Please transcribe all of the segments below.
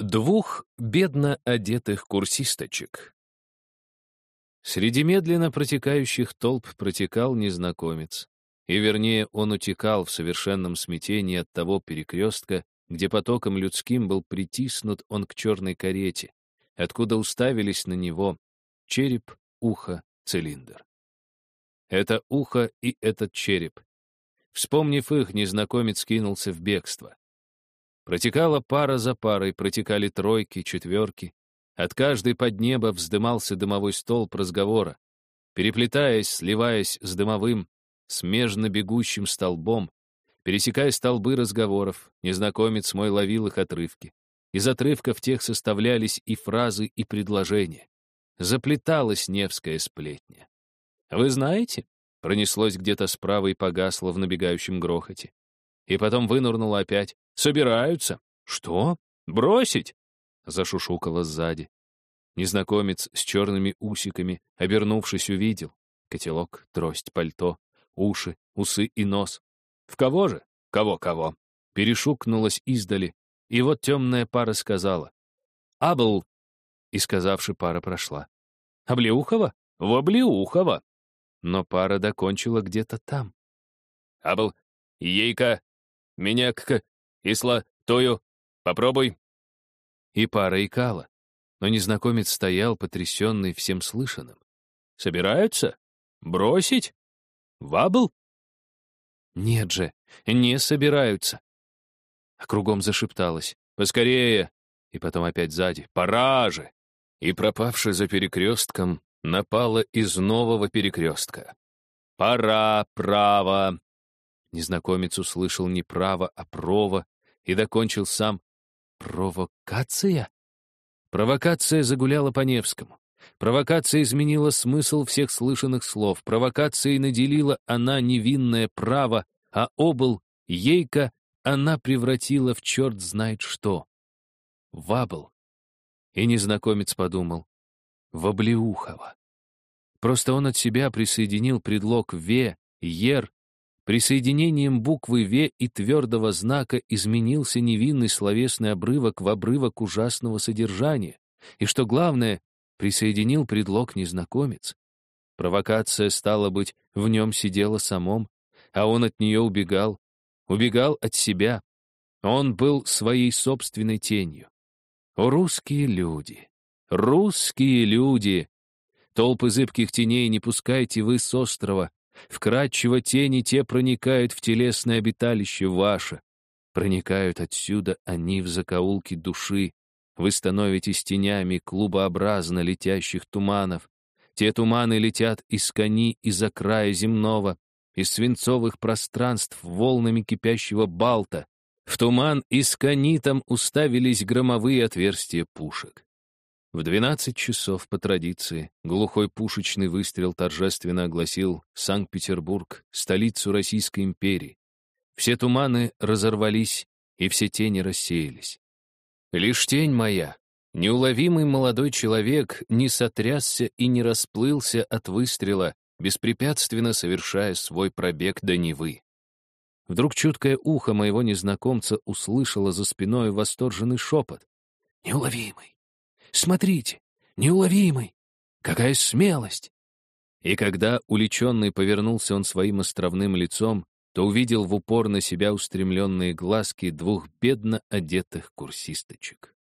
Двух бедно одетых курсисточек. Среди медленно протекающих толп протекал незнакомец. И вернее, он утекал в совершенном смятении от того перекрестка, где потоком людским был притиснут он к черной карете, откуда уставились на него череп, ухо, цилиндр. Это ухо и этот череп. Вспомнив их, незнакомец кинулся в бегство. Протекала пара за парой, протекали тройки, четверки. От каждой под небо вздымался дымовой столб разговора. Переплетаясь, сливаясь с дымовым, смежно бегущим столбом, пересекая столбы разговоров, незнакомец мой ловил их отрывки. Из отрывков тех составлялись и фразы, и предложения. Заплеталась Невская сплетня. «Вы знаете?» — пронеслось где-то справа и погасло в набегающем грохоте. И потом вынурнуло опять. «Собираются». «Что? Бросить?» — зашушукало сзади. Незнакомец с черными усиками, обернувшись, увидел. Котелок, трость, пальто, уши, усы и нос. «В кого же? Кого-кого?» Перешукнулась издали, и вот темная пара сказала. «Абл!» И, сказавши, пара прошла. «Облеухова? В Облеухова!» Но пара докончила где-то там. «Абл! Ейка! Меня к... Исла... Тою! Попробуй!» И пара икала. Но незнакомец стоял, потрясенный всем слышанным. «Собираются? Бросить? Вабл?» «Нет же, не собираются!» А кругом зашепталось. «Поскорее!» И потом опять сзади. «Пора же!» И пропавший за перекрестком напала из нового перекрестка. «Пора, право!» Незнакомец услышал не право, а прово, и докончил сам. «Провокация?» Провокация загуляла по Невскому. Провокация изменила смысл всех слышанных слов. Провокацией наделила она невинное право, а обл, ейка, она превратила в черт знает что. Вабл. И незнакомец подумал. Воблеухова. Просто он от себя присоединил предлог «ве», «ер», Присоединением буквы «В» и твердого знака изменился невинный словесный обрывок в обрывок ужасного содержания. И что главное, присоединил предлог незнакомец. Провокация, стала быть, в нем сидела самом, а он от нее убегал, убегал от себя. Он был своей собственной тенью. Русские люди! Русские люди! Толпы зыбких теней не пускайте вы с острова, Вкрадчиво тени те проникают в телесное обиталище ваше. Проникают отсюда они в закоулки души. Вы становитесь тенями клубообразно летящих туманов. Те туманы летят из кони из-за края земного, из свинцовых пространств волнами кипящего балта. В туман из кони там уставились громовые отверстия пушек. В 12 часов по традиции глухой пушечный выстрел торжественно огласил Санкт-Петербург, столицу Российской империи. Все туманы разорвались, и все тени рассеялись. Лишь тень моя, неуловимый молодой человек, не сотрясся и не расплылся от выстрела, беспрепятственно совершая свой пробег до Невы. Вдруг чуткое ухо моего незнакомца услышало за спиной восторженный шепот. «Неуловимый! Смотрите, неуловимый! Какая смелость!» И когда уличенный повернулся он своим островным лицом, то увидел в упор на себя устремленные глазки двух бедно одетых курсисточек.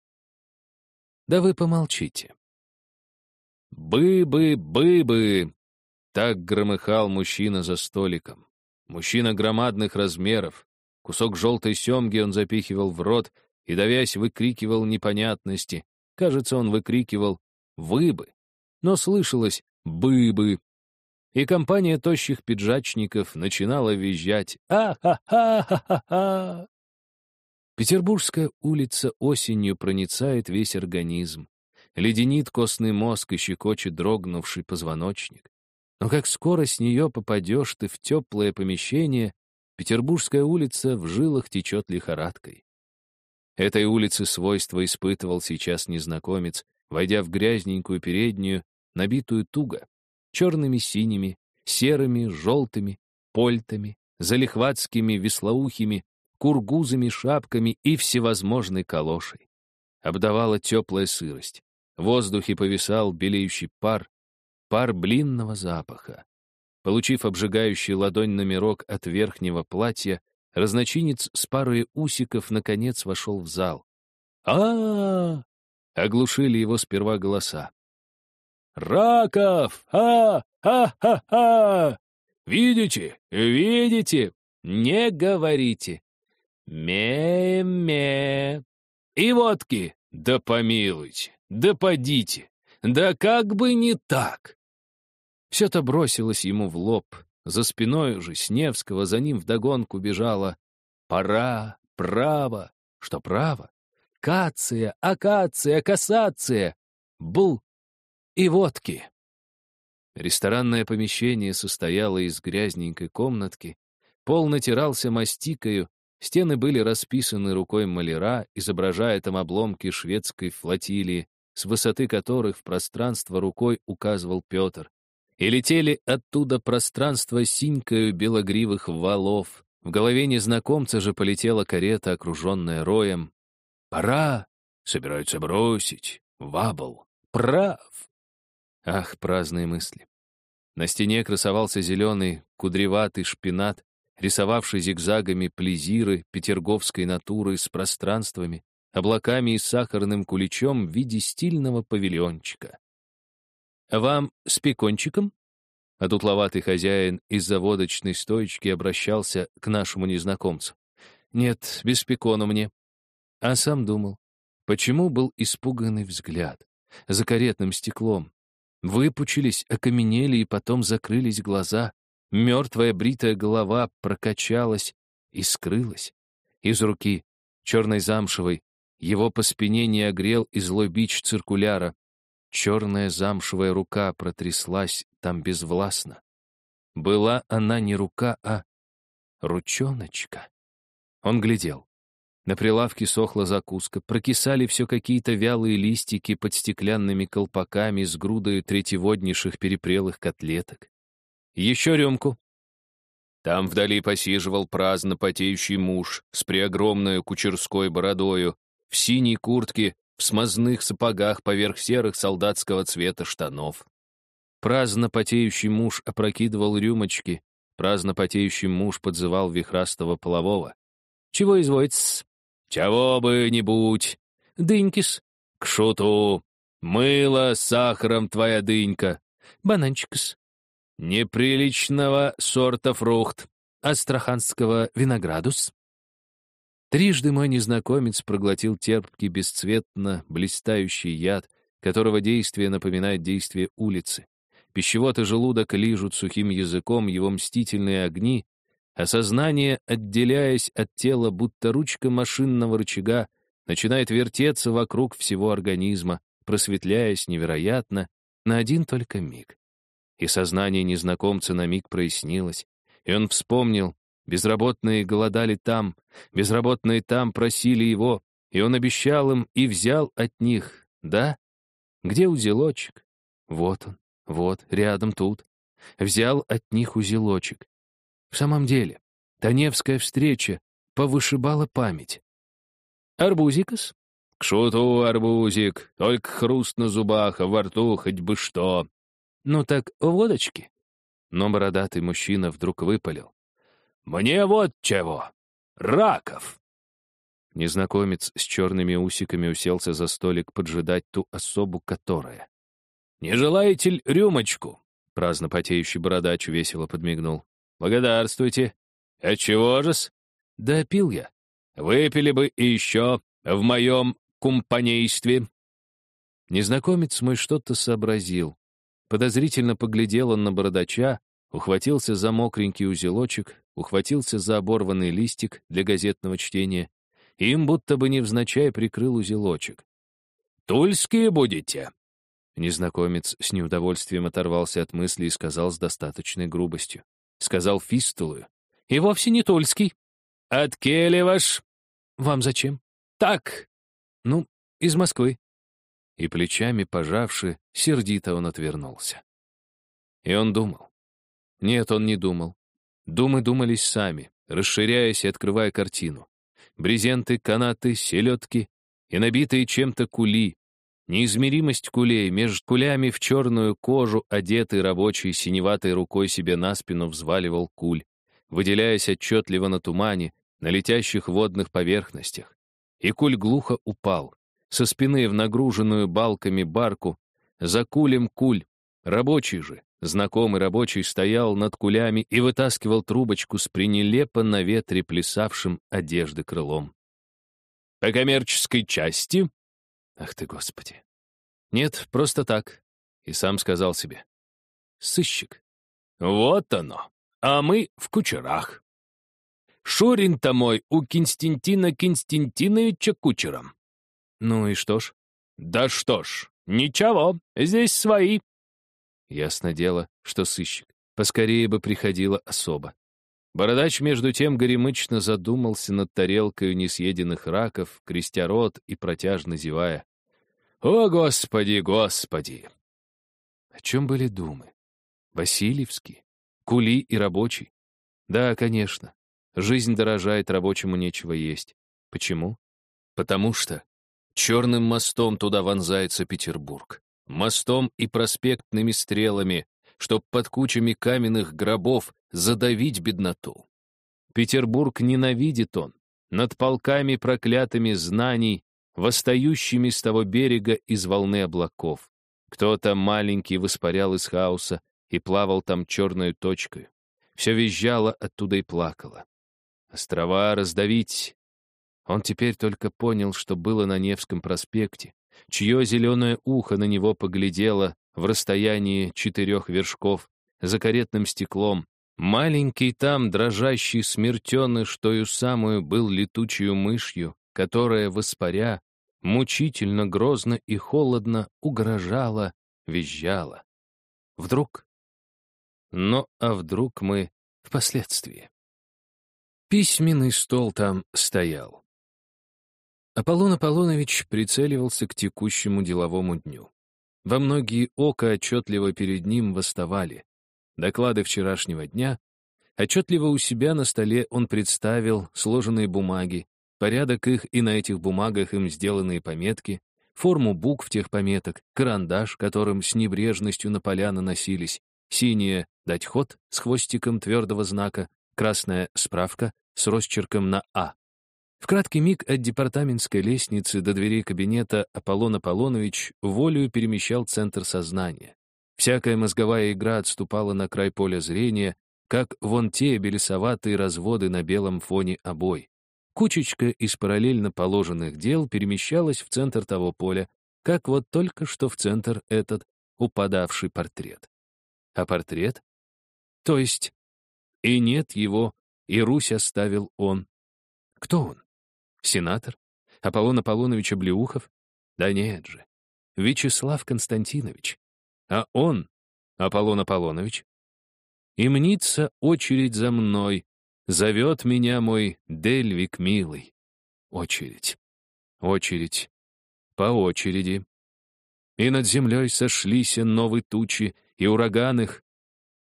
Да вы помолчите. «Бы-бы, бы-бы!» Так громыхал мужчина за столиком. Мужчина громадных размеров. Кусок желтой семги он запихивал в рот и, давясь, выкрикивал непонятности, Кажется, он выкрикивал «вы бы», но слышалось «бы-бы». И компания тощих пиджачников начинала визжать «а-ха-ха-ха-ха-ха». Петербургская улица осенью проницает весь организм, леденит костный мозг и щекочет дрогнувший позвоночник. Но как скоро с нее попадешь ты в теплое помещение, Петербургская улица в жилах течет лихорадкой. Этой улицы свойства испытывал сейчас незнакомец, войдя в грязненькую переднюю, набитую туго, черными синими, серыми, желтыми, польтами, залихватскими веслоухими, кургузами, шапками и всевозможной калошей. обдавала теплая сырость. В воздухе повисал белеющий пар, пар блинного запаха. Получив обжигающий ладонь номерок от верхнего платья, разночинец с парой усиков наконец вошел в зал. а, -а, -а Оглушили его сперва голоса. «Раков! А-ха-ха-ха! Видите? Видите? Не говорите! Ме-ме! И водки! Да помилуйте! Да подите! Да как бы не так!» Все это бросилось ему в лоб. За спиной уже Сневского за ним вдогонку бежала «Пора! Право!» Что право? Кация, акация, касация, бул и водки. Ресторанное помещение состояло из грязненькой комнатки, пол натирался мастикою, стены были расписаны рукой маляра, изображая там обломки шведской флотилии, с высоты которых в пространство рукой указывал Петр. И летели оттуда пространство синькою белогривых валов. В голове незнакомца же полетела карета, окруженная роем. «Пора!» Собираются бросить. Вабл. Прав. Ах, праздные мысли. На стене красовался зеленый, кудреватый шпинат, рисовавший зигзагами плезиры петерговской натуры с пространствами, облаками и сахарным куличом в виде стильного павильончика. «Вам с пекончиком?» А дутловатый хозяин из заводочной стоечки обращался к нашему незнакомцу. «Нет, без пекона мне». А сам думал, почему был испуганный взгляд за каретным стеклом. Выпучились, окаменели и потом закрылись глаза. Мертвая бритая голова прокачалась и скрылась. Из руки, черной замшевой, его по спине не огрел и злой бич циркуляра. Черная замшевая рука протряслась там безвластно. Была она не рука, а ручоночка. Он глядел. На прилавке сохла закуска, прокисали все какие-то вялые листики под стеклянными колпаками с грудой третьеводнейших перепрелых котлеток. Еще рюмку. Там вдали посиживал праздно потеющий муж с преогромной кучерской бородою, в синей куртке, в смазных сапогах поверх серых солдатского цвета штанов. Праздно потеющий муж опрокидывал рюмочки, праздно потеющий муж подзывал вихрастого полового. «Чего изводится?» «Чего бы-нибудь? Дынькис? К шуту. Мыло с сахаром твоя дынька. Бананчикс. Неприличного сорта фрукт. Астраханского виноградус». Трижды мой незнакомец проглотил терпкий, бесцветно блистающий яд, которого действие напоминает действие улицы. Пищевод и желудок лижут сухим языком его мстительные огни, Осознание, отделяясь от тела, будто ручка машинного рычага, начинает вертеться вокруг всего организма, просветляясь невероятно на один только миг. И сознание незнакомца на миг прояснилось, и он вспомнил, безработные голодали там, безработные там просили его, и он обещал им и взял от них, да? Где узелочек? Вот он, вот, рядом тут. Взял от них узелочек. В самом деле, Таневская встреча повышибала память. Арбузикас? К шуту, арбузик, только хруст на зубах, а во рту хоть бы что. Ну так водочки. Но бородатый мужчина вдруг выпалил. Мне вот чего. Раков. Незнакомец с черными усиками уселся за столик поджидать ту особу, которая. «Не желаете ли рюмочку?» Праздно потеющий бородач весело подмигнул. «Благодарствуйте. Отчего же-с?» «Да пил я. Выпили бы и еще в моем компанействе». Незнакомец мой что-то сообразил. Подозрительно поглядел он на бородача, ухватился за мокренький узелочек, ухватился за оборванный листик для газетного чтения, и им будто бы невзначай прикрыл узелочек. «Тульские будете?» Незнакомец с неудовольствием оторвался от мысли и сказал с достаточной грубостью. — сказал Фистулы. «И вовсе не Тульский». «От ваш?» «Вам зачем?» «Так». «Ну, из Москвы». И плечами пожавши, сердито он отвернулся. И он думал. Нет, он не думал. Думы думались сами, расширяясь и открывая картину. Брезенты, канаты, селедки. и набитые чем-то кули. Неизмеримость кулей, между кулями в черную кожу одетый рабочий синеватой рукой себе на спину взваливал куль, выделяясь отчетливо на тумане, на летящих водных поверхностях. И куль глухо упал. Со спины в нагруженную балками барку, за кулем куль, рабочий же, Знакомый рабочий стоял над кулями и вытаскивал трубочку с пренелепо на ветре плясавшим одежды крылом. «По коммерческой части?» Ах ты, Господи! Нет, просто так. И сам сказал себе. Сыщик. Вот оно. А мы в кучерах. Шурин-то мой у Константина Константиновича кучером. Ну и что ж? Да что ж, ничего, здесь свои. Ясно дело, что сыщик. Поскорее бы приходила особа. Бородач, между тем, горемычно задумался над тарелкой несъеденных раков, крестя рот и протяжно зевая. «О, Господи, Господи!» О чем были думы? Васильевский? Кули и рабочий? Да, конечно. Жизнь дорожает, рабочему нечего есть. Почему? Потому что черным мостом туда вонзается Петербург мостом и проспектными стрелами, чтоб под кучами каменных гробов задавить бедноту. Петербург ненавидит он, над полками проклятыми знаний, восстающими с того берега из волны облаков. Кто-то маленький воспарял из хаоса и плавал там черной точкой. Все визжало оттуда и плакало. Острова раздавить. Он теперь только понял, что было на Невском проспекте, чье зеленое ухо на него поглядело в расстоянии четырех вершков за каретным стеклом. Маленький там, дрожащий смертеныш, тою самую был летучую мышью, которая, воспаря, мучительно, грозно и холодно угрожала, визжала. Вдруг? Но а вдруг мы впоследствии? Письменный стол там стоял. Аполлон Аполлонович прицеливался к текущему деловому дню. Во многие ока отчетливо перед ним восставали. Доклады вчерашнего дня. Отчетливо у себя на столе он представил сложенные бумаги, порядок их и на этих бумагах им сделанные пометки, форму букв тех пометок, карандаш, которым с небрежностью на поля наносились, синяя «дать ход» с хвостиком твердого знака, красная «справка» с росчерком на «А». В краткий миг от департаментской лестницы до дверей кабинета Аполлон Аполлонович волею перемещал центр сознания. Всякая мозговая игра отступала на край поля зрения, как вон те белесоватые разводы на белом фоне обой. Кучечка из параллельно положенных дел перемещалась в центр того поля, как вот только что в центр этот упадавший портрет. А портрет? То есть и нет его, и Русь оставил он. Кто он? Сенатор? Аполлон Аполлонович Облеухов? Да нет же. Вячеслав Константинович. А он, Аполлон Аполлонович? И мнится очередь за мной. Зовет меня мой Дельвик милый. Очередь. Очередь. По очереди. И над землей сошлись новые тучи, и ураган их.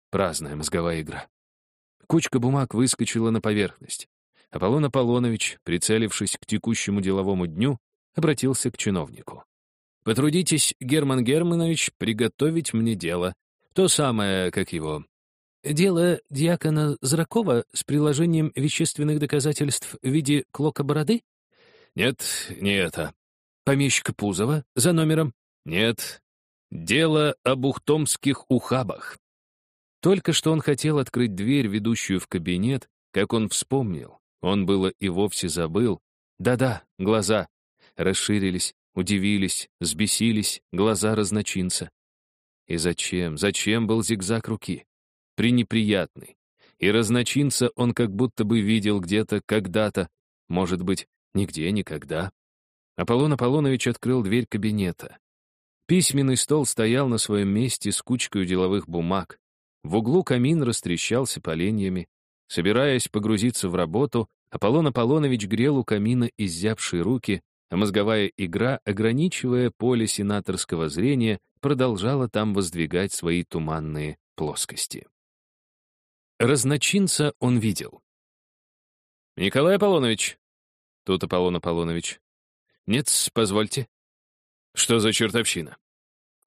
Праздная мозговая игра. Кучка бумаг выскочила на поверхность. Аполлон Аполлонович, прицелившись к текущему деловому дню, обратился к чиновнику. «Потрудитесь, Герман Германович, приготовить мне дело. То самое, как его. Дело дьякона Зракова с приложением вещественных доказательств в виде клока бороды? Нет, не это. Помещика Пузова за номером? Нет. Дело об ухтомских ухабах. Только что он хотел открыть дверь, ведущую в кабинет, как он вспомнил. Он было и вовсе забыл. Да-да, глаза. Расширились, удивились, взбесились глаза разночинца. И зачем, зачем был зигзаг руки? Пренеприятный. И разночинца он как будто бы видел где-то, когда-то, может быть, нигде, никогда. Аполлон Аполлонович открыл дверь кабинета. Письменный стол стоял на своем месте с кучкой деловых бумаг. В углу камин растрещался поленьями. Собираясь погрузиться в работу, Аполлон Аполлонович грел у камина изябшие руки, а мозговая игра, ограничивая поле сенаторского зрения, продолжала там воздвигать свои туманные плоскости. Разночинца он видел. «Николай Аполлонович!» Тут Аполлон Аполлонович. Нет, позвольте. Что за чертовщина?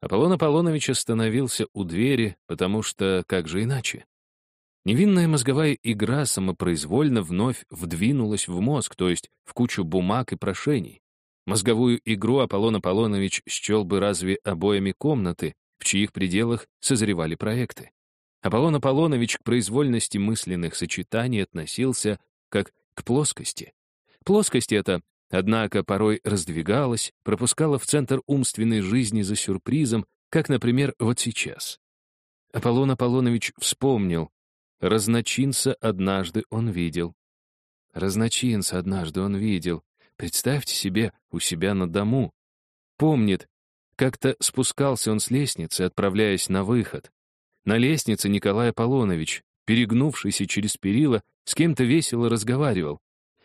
Аполлон Аполлонович остановился у двери, потому что как же иначе? Невинная мозговая игра самопроизвольно вновь вдвинулась в мозг, то есть в кучу бумаг и прошений. Мозговую игру Аполлон Аполлонович счел бы разве обоями комнаты, в чьих пределах созревали проекты. Аполлон Аполлонович к произвольности мысленных сочетаний относился как к плоскости. Плоскость эта, однако, порой раздвигалась, пропускала в центр умственной жизни за сюрпризом, как, например, вот сейчас. Аполлон Аполлонович вспомнил, разночинца однажды он видел. Разночинца однажды он видел. Представьте себе у себя на дому. Помнит, как-то спускался он с лестницы, отправляясь на выход. На лестнице Николай Аполлонович, перегнувшийся через перила, с кем-то весело разговаривал.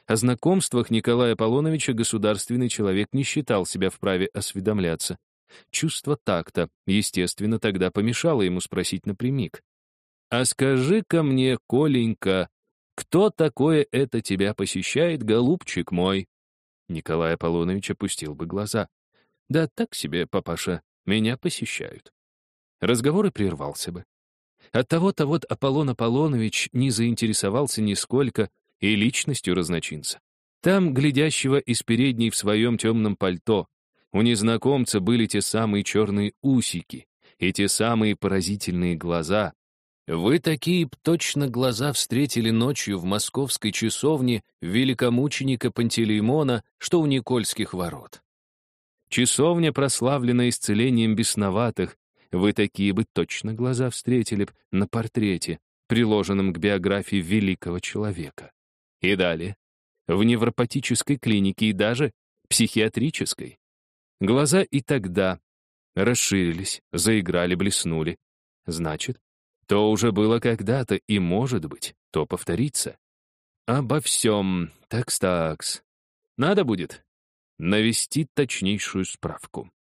О знакомствах Николая Аполлоновича государственный человек не считал себя вправе осведомляться. Чувство такта, естественно, тогда помешало ему спросить напрямик. «А скажи-ка мне, Коленька, кто такое это тебя посещает, голубчик мой?» Николай Аполлонович опустил бы глаза. «Да так себе, папаша, меня посещают». Разговор и прервался бы. Оттого-то вот Аполлон Аполлонович не заинтересовался нисколько и личностью разночинца. Там, глядящего из передней в своем темном пальто, у незнакомца были те самые черные усики и те самые поразительные глаза. Вы такие б точно глаза встретили ночью в московской часовне великомученика Пантелеймона, что у Никольских ворот. Часовня прославлена исцелением бесноватых, вы такие бы точно глаза встретили б на портрете, приложенном к биографии великого человека. И далее. В невропатической клинике и даже психиатрической. Глаза и тогда расширились, заиграли, блеснули. Значит, то уже было когда-то и, может быть, то повторится. Обо всем, такс-такс. Надо будет навести точнейшую справку.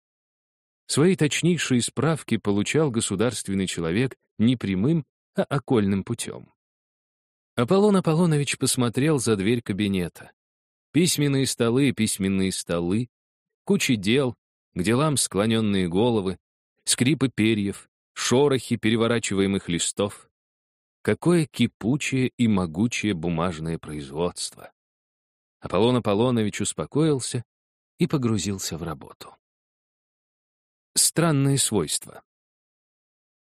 Свои точнейшие справки получал государственный человек не прямым, а окольным путем. Аполлон Аполлонович посмотрел за дверь кабинета. Письменные столы, письменные столы, куча дел, к делам склоненные головы, скрипы перьев, шорохи переворачиваемых листов. Какое кипучее и могучее бумажное производство. Аполлон Аполлонович успокоился и погрузился в работу. Странные свойства.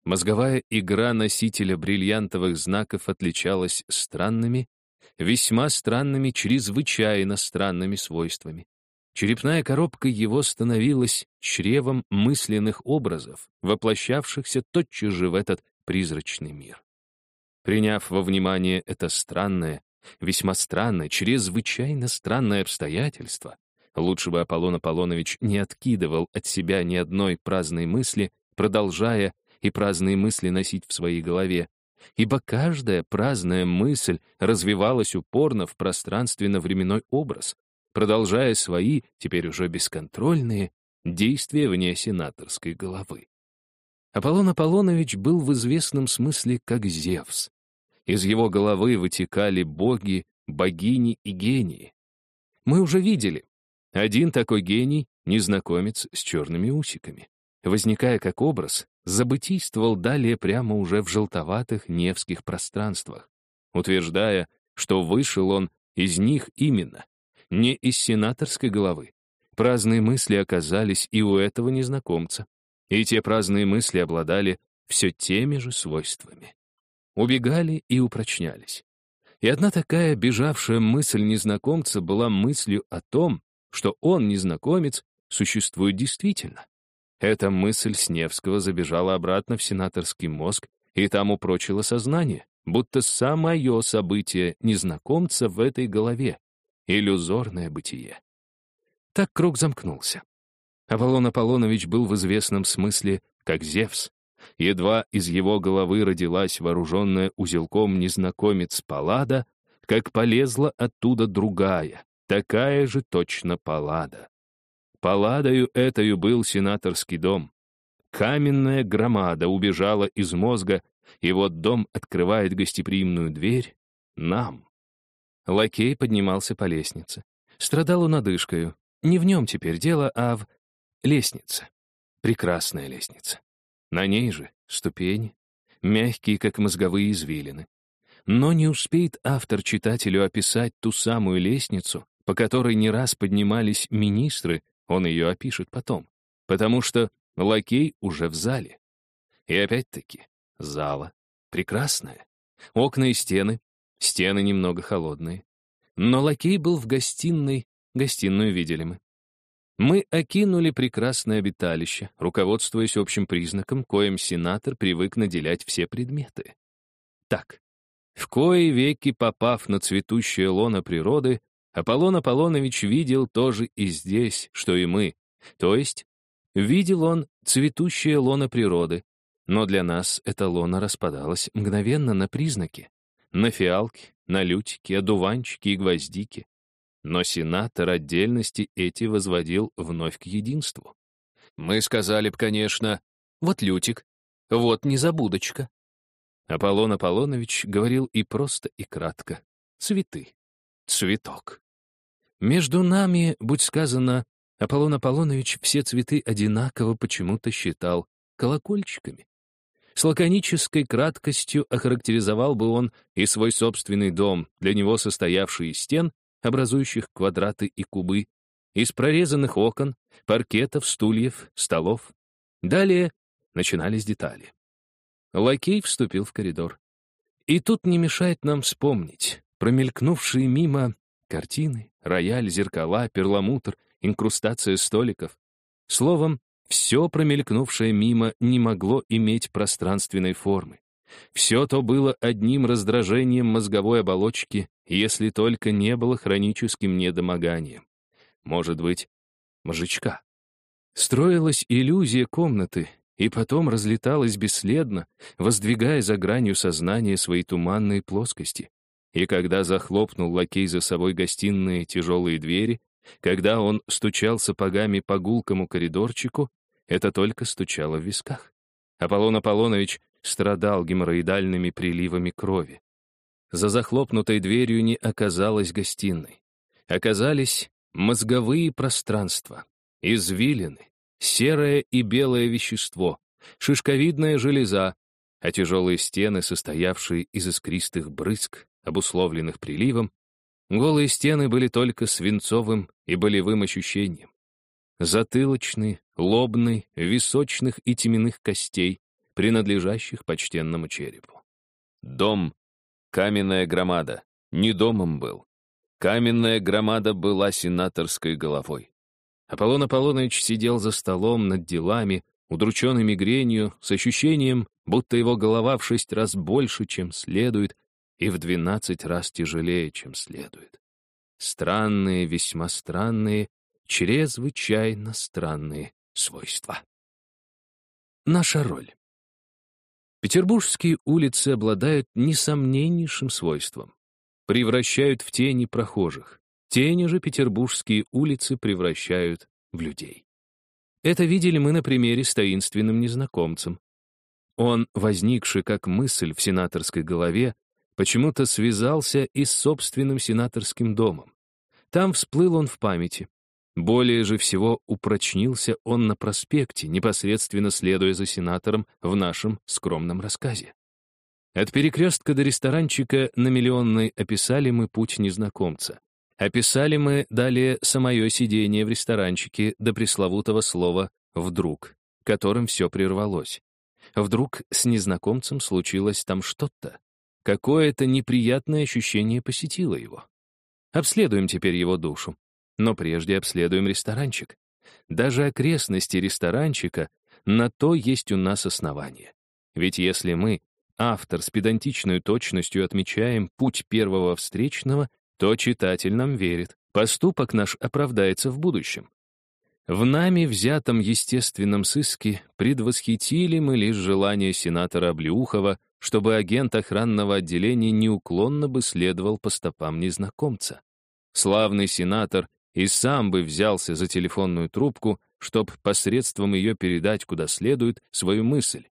Мозговая игра носителя бриллиантовых знаков отличалась странными, весьма странными, чрезвычайно странными свойствами. Черепная коробка его становилась чревом мысленных образов, воплощавшихся тотчас же в этот призрачный мир. Приняв во внимание это странное, весьма странное, чрезвычайно странное обстоятельство, лучше бы Аполлон Аполлонович не откидывал от себя ни одной праздной мысли, продолжая и праздные мысли носить в своей голове, ибо каждая праздная мысль развивалась упорно в пространственно-временной образ, продолжая свои, теперь уже бесконтрольные, действия вне сенаторской головы. Аполлон Аполлонович был в известном смысле как Зевс. Из его головы вытекали боги, богини и гении. Мы уже видели. Один такой гений — незнакомец с черными усиками. Возникая как образ, забытийствовал далее прямо уже в желтоватых невских пространствах, утверждая, что вышел он из них именно, не из сенаторской головы. Праздные мысли оказались и у этого незнакомца, и те праздные мысли обладали все теми же свойствами. Убегали и упрочнялись. И одна такая бежавшая мысль незнакомца была мыслью о том, что он, незнакомец, существует действительно. Эта мысль Сневского забежала обратно в сенаторский мозг и там упрочила сознание, будто самое событие незнакомца в этой голове, иллюзорное бытие. Так круг замкнулся. Аполлон Аполлонович был в известном смысле как Зевс. Едва из его головы родилась вооруженная узелком незнакомец Паллада, как полезла оттуда другая, такая же точно Паллада. Палладою этою был сенаторский дом. Каменная громада убежала из мозга, и вот дом открывает гостеприимную дверь нам. Лакей поднимался по лестнице. Страдал он одышкою. не в нем теперь дело, а в лестнице. Прекрасная лестница. На ней же ступени, мягкие, как мозговые извилины. Но не успеет автор читателю описать ту самую лестницу, по которой не раз поднимались министры, он ее опишет потом, потому что лакей уже в зале. И опять-таки, зала прекрасная. Окна и стены, стены немного холодные. Но лакей был в гостиной, гостиную видели мы. Мы окинули прекрасное обиталище, руководствуясь общим признаком, коим сенатор привык наделять все предметы. Так, в кои веки попав на цветущее лоно природы, Аполлон Аполлонович видел тоже и здесь, что и мы. То есть, видел он цветущее лоно природы, но для нас это лоно распадалось мгновенно на признаки. На фиалки, на лютики, одуванчики и гвоздики. Но сенатор отдельности эти возводил вновь к единству. Мы сказали б, конечно, вот лютик, вот незабудочка. Аполлон Аполлонович говорил и просто, и кратко. Цветы. Цветок. Между нами, будь сказано, Аполлон Аполлонович все цветы одинаково почему-то считал колокольчиками. С лаконической краткостью охарактеризовал бы он и свой собственный дом, для него состоявший из стен, образующих квадраты и кубы, из прорезанных окон, паркетов, стульев, столов. Далее начинались детали. Лакей вступил в коридор. И тут не мешает нам вспомнить промелькнувшие мимо картины, рояль, зеркала, перламутр, инкрустация столиков. Словом, все промелькнувшее мимо не могло иметь пространственной формы. Все то было одним раздражением мозговой оболочки, если только не было хроническим недомоганием. Может быть, мужичка. Строилась иллюзия комнаты, и потом разлеталась бесследно, воздвигая за гранью сознания свои туманные плоскости. И когда захлопнул лакей за собой гостиные тяжелые двери, когда он стучал сапогами по гулкому коридорчику, это только стучало в висках. Аполлон Аполлонович страдал геморроидальными приливами крови. За захлопнутой дверью не оказалось гостиной. Оказались мозговые пространства, извилины, серое и белое вещество, шишковидная железа, а тяжелые стены, состоявшие из искристых брызг, обусловленных приливом, голые стены были только свинцовым и болевым ощущением. Затылочный, лобный, височных и теменных костей, принадлежащих почтенному черепу. Дом — каменная громада, не домом был. Каменная громада была сенаторской головой. Аполлон Аполлонович сидел за столом над делами, удрученный мигренью, с ощущением, будто его голова в шесть раз больше, чем следует, и в двенадцать раз тяжелее, чем следует. Странные, весьма странные, чрезвычайно странные свойства. Наша роль. Петербургские улицы обладают несомненнейшим свойством. Превращают в тени прохожих. Тени же петербургские улицы превращают в людей. Это видели мы на примере с таинственным незнакомцем. Он, возникший как мысль в сенаторской голове, почему-то связался и с собственным сенаторским домом. Там всплыл он в памяти. Более же всего упрочнился он на проспекте, непосредственно следуя за сенатором в нашем скромном рассказе. От перекрестка до ресторанчика на Миллионной описали мы путь незнакомца. Описали мы далее самое сидение в ресторанчике до пресловутого слова «вдруг», которым все прервалось. Вдруг с незнакомцем случилось там что-то, Какое-то неприятное ощущение посетило его. Обследуем теперь его душу. Но прежде обследуем ресторанчик. Даже окрестности ресторанчика на то есть у нас основание. Ведь если мы, автор, с педантичной точностью отмечаем путь первого встречного, то читатель нам верит. Поступок наш оправдается в будущем. В нами взятом естественном сыске предвосхитили мы лишь желание сенатора Облеухова чтобы агент охранного отделения неуклонно бы следовал по стопам незнакомца. Славный сенатор и сам бы взялся за телефонную трубку, чтобы посредством ее передать куда следует свою мысль.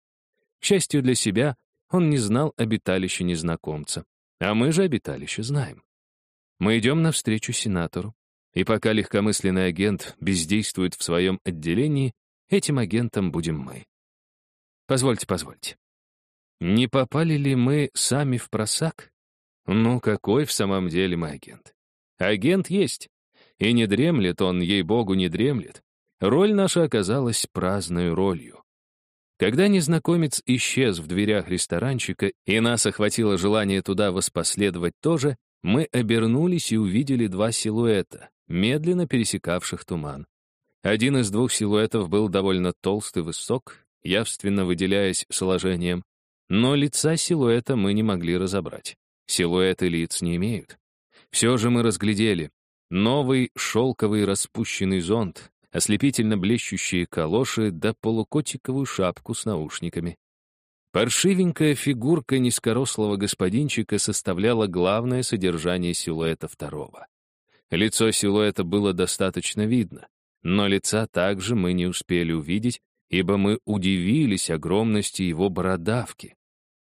К счастью для себя, он не знал обиталища незнакомца, а мы же обиталище знаем. Мы идем навстречу сенатору. И пока легкомысленный агент бездействует в своем отделении, этим агентом будем мы. Позвольте, позвольте. Не попали ли мы сами в просак? Ну, какой в самом деле мы агент? Агент есть. И не дремлет он, ей-богу, не дремлет. Роль наша оказалась праздной ролью. Когда незнакомец исчез в дверях ресторанчика, и нас охватило желание туда воспоследовать тоже, мы обернулись и увидели два силуэта, медленно пересекавших туман. Один из двух силуэтов был довольно толстый, высок, явственно выделяясь сложением, но лица силуэта мы не могли разобрать. Силуэты лиц не имеют. Все же мы разглядели. Новый шелковый распущенный зонт, ослепительно блещущие калоши да полукотиковую шапку с наушниками. Паршивенькая фигурка низкорослого господинчика составляла главное содержание силуэта второго. Лицо силуэта было достаточно видно, но лица также мы не успели увидеть, ибо мы удивились огромности его бородавки.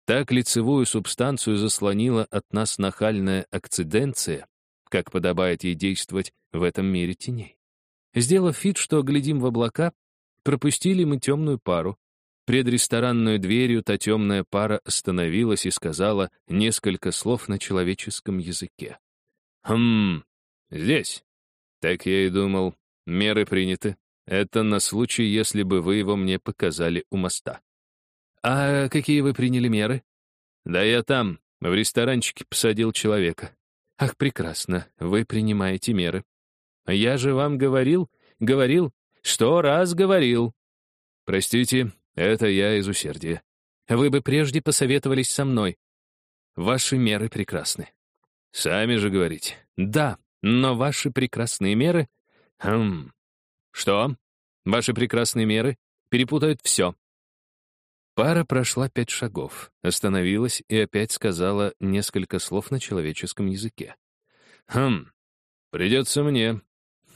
Так лицевую субстанцию заслонила от нас нахальная акциденция, как подобает ей действовать в этом мире теней. Сделав вид, что глядим в облака, пропустили мы темную пару. Пред ресторанной дверью та темная пара остановилась и сказала несколько слов на человеческом языке. «Хм, здесь». Так я и думал, меры приняты. Это на случай, если бы вы его мне показали у моста. «А какие вы приняли меры?» «Да я там, в ресторанчике, посадил человека». «Ах, прекрасно, вы принимаете меры. Я же вам говорил, говорил, сто раз говорил. Простите, это я из усердия. Вы бы прежде посоветовались со мной. Ваши меры прекрасны. Сами же говорите. Да, но ваши прекрасные меры... Хм... Что? Ваши прекрасные меры перепутают все. Пара прошла пять шагов, остановилась и опять сказала несколько слов на человеческом языке. «Хм, придется мне.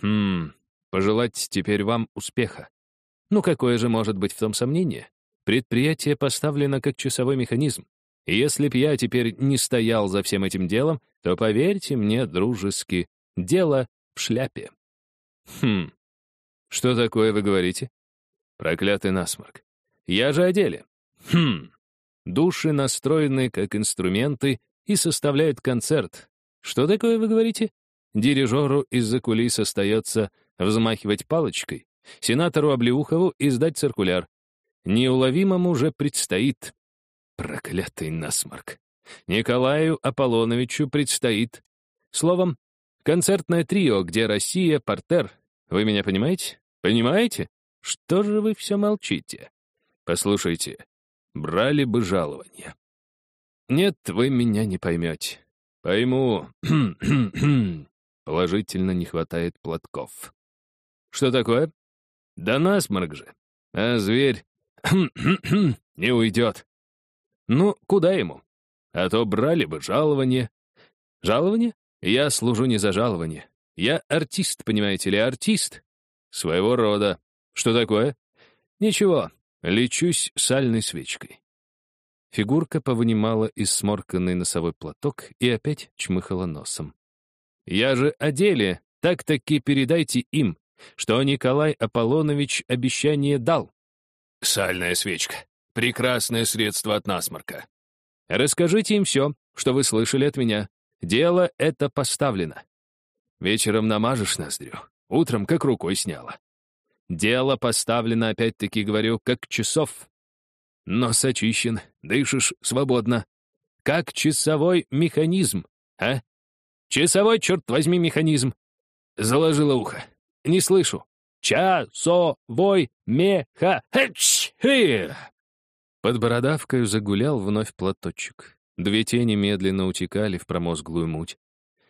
Хм, пожелать теперь вам успеха. Ну какое же может быть в том сомнение? Предприятие поставлено как часовой механизм. И если б я теперь не стоял за всем этим делом, то поверьте мне, дружески, дело в шляпе. Хм, что такое вы говорите? Проклятый насморк. Я же о деле. Хм, души настроены как инструменты и составляют концерт. Что такое вы говорите? Дирижеру из-за кулис остается взмахивать палочкой, сенатору Облеухову издать циркуляр. Неуловимому же предстоит... Проклятый насморк. Николаю Аполлоновичу предстоит... Словом, концертное трио, где Россия, портер. Вы меня понимаете? Понимаете? Что же вы все молчите? Послушайте, брали бы жалование. Нет, вы меня не поймете. Пойму. Положительно не хватает платков. Что такое? Да насморк же. А зверь не уйдет. Ну, куда ему? А то брали бы жалование. Жалование? Я служу не за жалование. Я артист, понимаете ли, артист. Своего рода. Что такое? Ничего, лечусь сальной свечкой. Фигурка повынимала из сморканный носовой платок и опять чмыхала носом. Я же о деле, так-таки передайте им, что Николай Аполлонович обещание дал. Сальная свечка. Прекрасное средство от насморка. Расскажите им все, что вы слышали от меня. Дело это поставлено. Вечером намажешь ноздрю, утром как рукой сняло. Дело поставлено, опять-таки говорю, как часов. Нос очищен, дышишь свободно. Как часовой механизм, а? Часовой, черт возьми, механизм. Заложила ухо. Не слышу. Часовой меха... Под бородавкою загулял вновь платочек. Две тени медленно утекали в промозглую муть.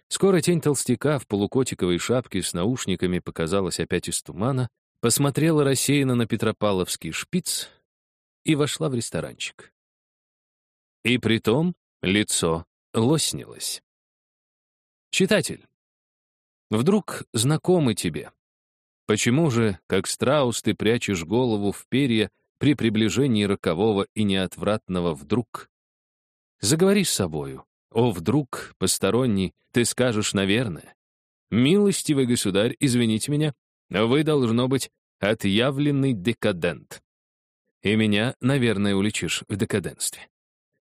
Скоро тень толстяка в полукотиковой шапке с наушниками показалась опять из тумана, посмотрела рассеянно на Петропавловский шпиц и вошла в ресторанчик. И притом лицо лоснилось. Читатель, вдруг знакомый тебе. Почему же, как страус, ты прячешь голову в перья при приближении рокового и неотвратного вдруг? Заговори с собою. О, вдруг, посторонний, ты скажешь, наверное. Милостивый государь, извините меня, вы, должно быть, отъявленный декадент. И меня, наверное, уличишь в декаденстве.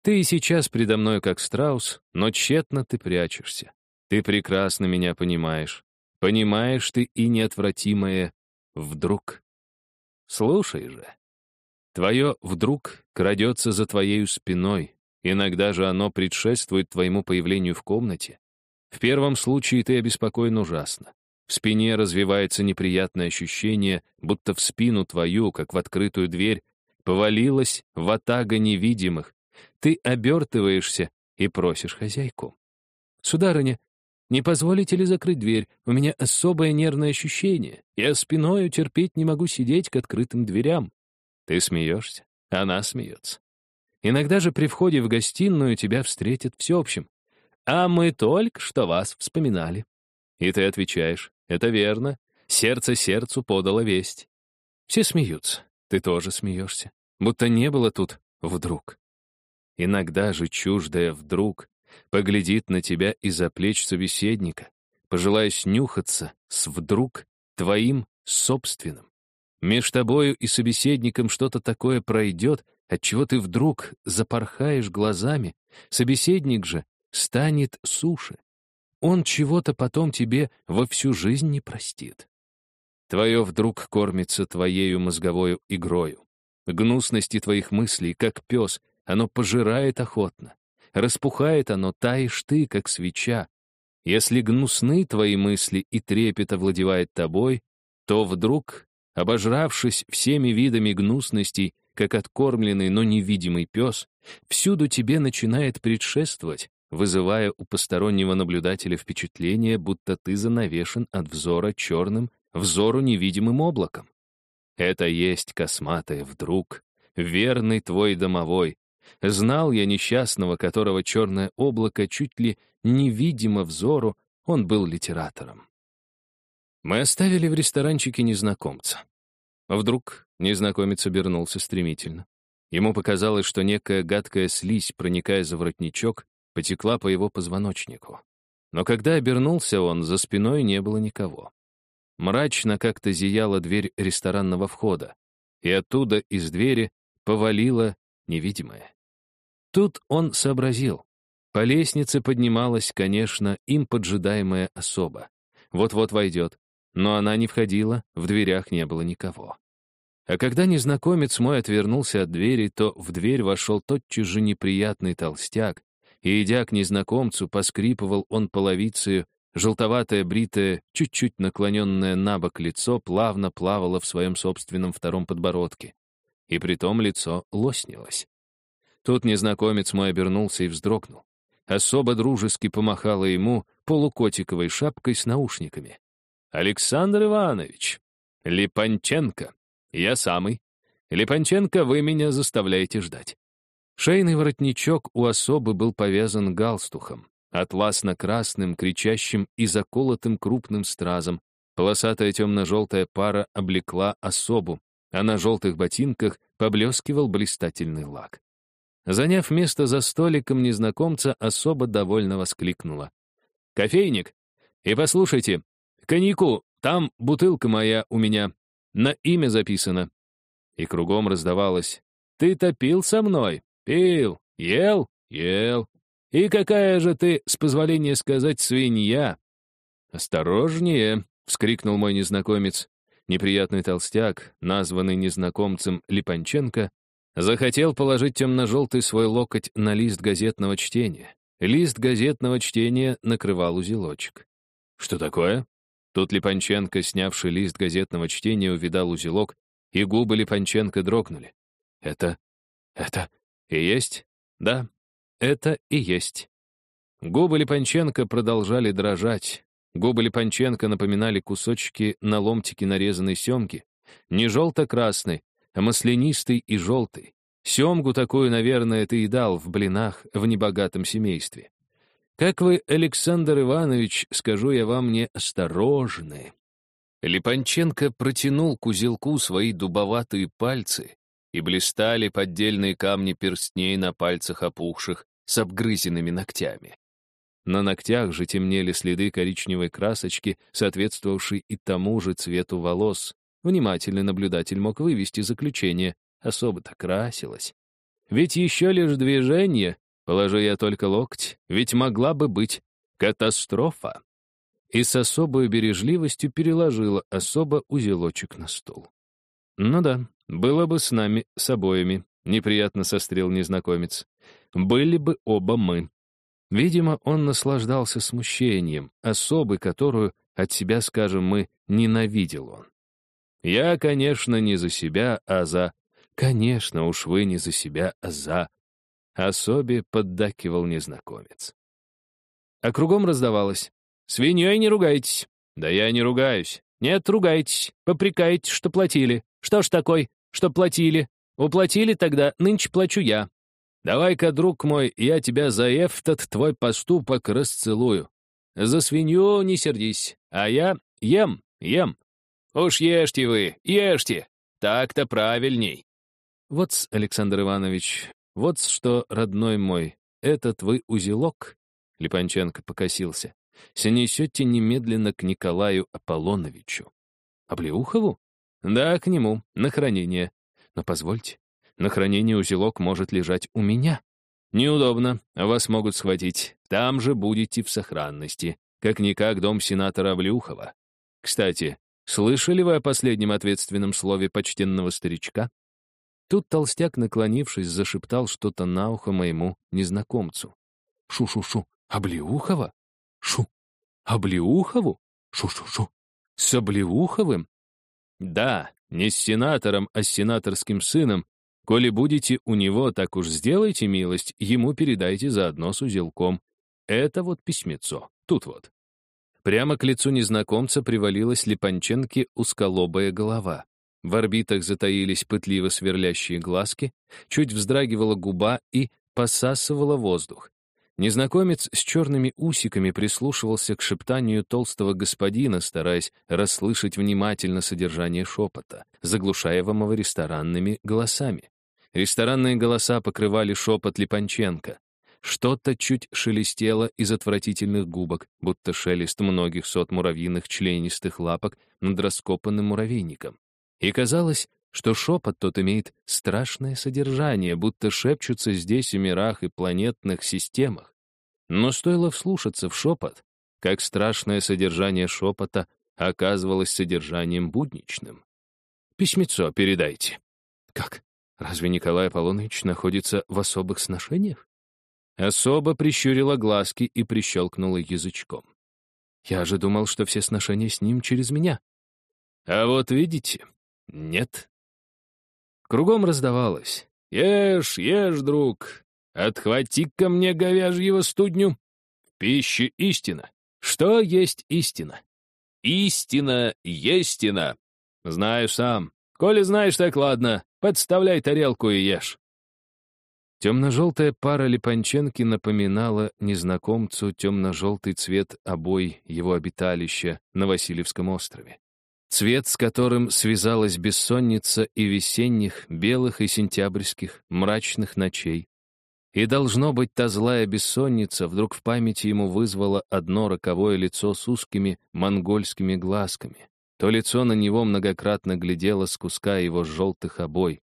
Ты и сейчас предо мной как страус, но тщетно ты прячешься. Ты прекрасно меня понимаешь. Понимаешь ты и неотвратимое «вдруг». Слушай же. Твое «вдруг» крадется за твоею спиной. Иногда же оно предшествует твоему появлению в комнате. В первом случае ты обеспокоен ужасно. В спине развивается неприятное ощущение, будто в спину твою, как в открытую дверь, повалилась ватага невидимых. Ты обертываешься и просишь хозяйку. «Сударыня, не позволите ли закрыть дверь? У меня особое нервное ощущение. Я спиною терпеть не могу сидеть к открытым дверям». Ты смеешься, она смеется. Иногда же при входе в гостиную тебя встретят всеобщим. «А мы только что вас вспоминали». И ты отвечаешь, «Это верно, сердце сердцу подало весть». Все смеются, ты тоже смеешься, будто не было тут вдруг. Иногда же чуждая вдруг поглядит на тебя из-за плеч собеседника, пожелая снюхаться с вдруг твоим собственным. Меж тобою и собеседником что-то такое пройдет, от чего ты вдруг запорхаешь глазами, собеседник же станет суше. Он чего-то потом тебе во всю жизнь не простит. Твое вдруг кормится твоею мозговою игрою. Гнусности твоих мыслей, как пес, оно пожирает охотно. Распухает оно, таешь ты, как свеча. Если гнусны твои мысли и трепет овладевает тобой, то вдруг, обожравшись всеми видами гнусностей, как откормленный, но невидимый пес, всюду тебе начинает предшествовать, вызывая у постороннего наблюдателя впечатление, будто ты занавешен от взора черным, взору невидимым облаком. Это есть косматое вдруг, верный твой домовой. Знал я несчастного, которого черное облако чуть ли невидимо взору, он был литератором. Мы оставили в ресторанчике незнакомца. Вдруг незнакомец обернулся стремительно. Ему показалось, что некая гадкая слизь, проникая за воротничок, потекла по его позвоночнику. Но когда обернулся он, за спиной не было никого. Мрачно как-то зияла дверь ресторанного входа, и оттуда из двери повалило невидимое. Тут он сообразил. По лестнице поднималась, конечно, им поджидаемая особа. Вот-вот войдет. Но она не входила, в дверях не было никого. А когда незнакомец мой отвернулся от двери, то в дверь вошел тотчас же неприятный толстяк, и, идя к незнакомцу, поскрипывал он половицею, желтоватое, бритое, чуть-чуть наклоненное на бок лицо плавно плавало в своем собственном втором подбородке. И притом лицо лоснилось. Тут незнакомец мой обернулся и вздрогнул. Особо дружески помахала ему полукотиковой шапкой с наушниками. «Александр Иванович! Липанченко! Я самый! Липанченко, вы меня заставляете ждать. Шейный воротничок у особы был повязан галстухом, атласно-красным, кричащим и заколотым крупным стразом. Полосатая темно-желтая пара облекла особу, а на желтых ботинках поблескивал блистательный лак. Заняв место за столиком незнакомца, особо довольно воскликнула. «Кофейник! И послушайте, коньяку, там бутылка моя у меня, на имя записано». И кругом раздавалось «Ты топил со мной?» Пил, ел, ел. И какая же ты, с позволения сказать, свинья? Осторожнее, вскрикнул мой незнакомец. Неприятный толстяк, названный незнакомцем Липанченко, захотел положить темно-желтый свой локоть на лист газетного чтения. Лист газетного чтения накрывал узелочек. Что такое? Тут Липанченко, снявший лист газетного чтения, увидал узелок, и губы Липанченко дрогнули. Это... это... И есть? Да, это и есть. Губы Липанченко продолжали дрожать. Губы Липанченко напоминали кусочки на ломтике нарезанной семки. Не желто-красный, а маслянистый и желтый. Семгу такую, наверное, ты и дал в блинах в небогатом семействе. Как вы, Александр Иванович, скажу я вам, не осторожны. Липанченко протянул к узелку свои дубоватые пальцы, и блистали поддельные камни перстней на пальцах опухших с обгрызенными ногтями. на ногтях же темнели следы коричневой красочки, соответствовавшей и тому же цвету волос. Внимательный наблюдатель мог вывести заключение. Особо-то красилась. Ведь еще лишь движение, положи я только локоть, ведь могла бы быть катастрофа. И с особой бережливостью переложила особо узелочек на стол. Ну да, было бы с нами, с обоими, неприятно сострил незнакомец. Были бы оба мы. Видимо, он наслаждался смущением, особой, которую от себя, скажем мы, ненавидел он. Я, конечно, не за себя, а за... Конечно, уж вы не за себя, а за... Особе поддакивал незнакомец. А кругом раздавалось. «Свиньей не ругайтесь». «Да я не ругаюсь». «Нет, ругайтесь. Попрекаете, что платили. Что ж такой, что платили? Уплатили тогда, нынче плачу я. Давай-ка, друг мой, я тебя за этот твой поступок расцелую. За свинью не сердись, а я ем, ем. Уж ешьте вы, ешьте. Так-то правильней. Вот, Александр Иванович, вот что, родной мой, этот вы узелок, Липанченко покосился, снесете немедленно к Николаю Аполлоновичу. Облеухову? Да, к нему, на хранение. Но позвольте, на хранение узелок может лежать у меня. Неудобно, вас могут схватить. Там же будете в сохранности. Как-никак дом сенатора Облюхова. Кстати, слышали вы о последнем ответственном слове почтенного старичка? Тут толстяк, наклонившись, зашептал что-то на ухо моему незнакомцу. «Шу-шу-шу, Облеухова? Шу, Облеухову? Шу-шу-шу, с Облеуховым? Да, не с сенатором, а с сенаторским сыном, Коли будете у него, так уж сделайте милость, ему передайте заодно с узелком. Это вот письмецо, тут вот. Прямо к лицу незнакомца привалилась Липанченке узколобая голова. В орбитах затаились пытливо сверлящие глазки, чуть вздрагивала губа и посасывала воздух. Незнакомец с черными усиками прислушивался к шептанию толстого господина, стараясь расслышать внимательно содержание шепота, заглушаемого ресторанными голосами. Ресторанные голоса покрывали шепот Липанченко. Что-то чуть шелестело из отвратительных губок, будто шелест многих сот муравьиных членистых лапок над раскопанным муравейником. И казалось, что шепот тот имеет страшное содержание, будто шепчутся здесь в мирах и планетных системах. Но стоило вслушаться в шепот, как страшное содержание шепота оказывалось содержанием будничным. «Письмецо передайте». «Как? Разве Николай Аполлоныч находится в особых сношениях? Особо прищурила глазки и прищелкнула язычком. Я же думал, что все сношения с ним через меня. А вот видите, нет. Кругом раздавалось. «Ешь, ешь, друг, отхвати-ка мне говяжьего студню. В пище истина. Что есть истина? Истина естина. Знаю сам. Коли знаешь, так ладно. Подставляй тарелку и ешь». Темно-желтая пара Липанченки напоминала незнакомцу темно-желтый цвет обой его обиталища на Васильевском острове. Цвет, с которым связалась бессонница и весенних, белых и сентябрьских, мрачных ночей. И, должно быть, та злая бессонница вдруг в памяти ему вызвала одно роковое лицо с узкими монгольскими глазками. То лицо на него многократно глядело с куска его желтых обой.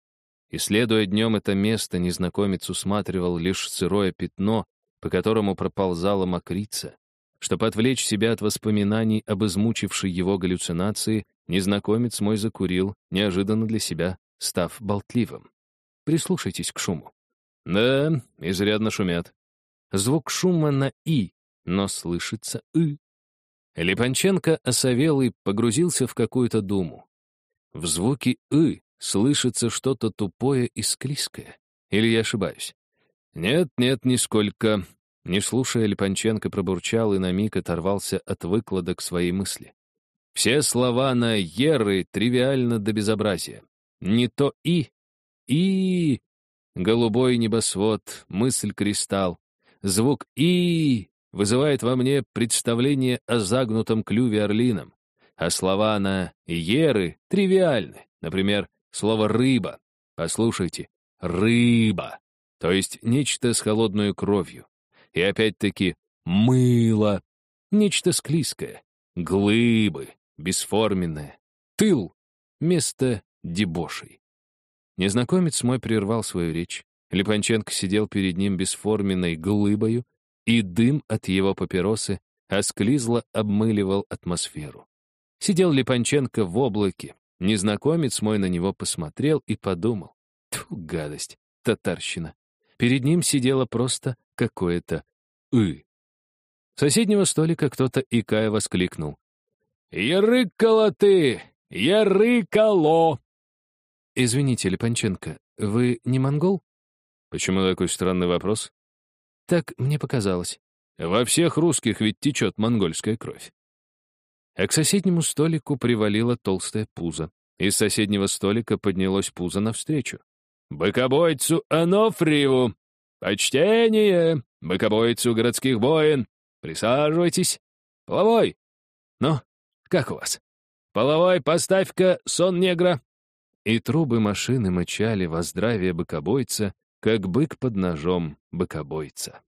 Исследуя днем это место, незнакомец усматривал лишь сырое пятно, по которому проползала мокрица. Чтобы отвлечь себя от воспоминаний об измучившей его галлюцинации, незнакомец мой закурил, неожиданно для себя, став болтливым. Прислушайтесь к шуму. Да, изрядно шумят. Звук шума на «и», но слышится «ы». Липанченко осовел и погрузился в какую-то думу. В звуке «ы» слышится что-то тупое и склизкое. Или я ошибаюсь? Нет, нет, нисколько. Не слушая, Липанченко пробурчал и на миг оторвался от выкладок своей мысли. Все слова на «еры» тривиально до безобразия. Не то «и», «и», голубой небосвод, мысль-кристалл. Звук «и» вызывает во мне представление о загнутом клюве орлином, а слова на «еры» тривиальны. Например, слово «рыба». Послушайте, «рыба», то есть нечто с холодной кровью. И опять-таки мыло, нечто склизкое, глыбы, бесформенное, тыл, место дебошей. Незнакомец мой прервал свою речь. Липанченко сидел перед ним бесформенной глыбою, и дым от его папиросы осклизло обмыливал атмосферу. Сидел Липанченко в облаке. Незнакомец мой на него посмотрел и подумал. Тьфу, гадость, татарщина. Перед ним сидело просто какое-то «ы». С соседнего столика кто-то икая воскликнул. «Ярыкало ты! Ярыкало!» «Извините, Липанченко, вы не монгол?» «Почему такой странный вопрос?» «Так мне показалось. Во всех русских ведь течет монгольская кровь». А к соседнему столику привалило толстое пузо. Из соседнего столика поднялось пузо навстречу. «Быкобойцу Анофриеву! Почтение! Быкобойцу городских воин! Присаживайтесь! Половой! Ну, как у вас? Половой, поставь-ка сон негра!» И трубы машины мычали во здравие быкобойца, как бык под ножом быкобойца.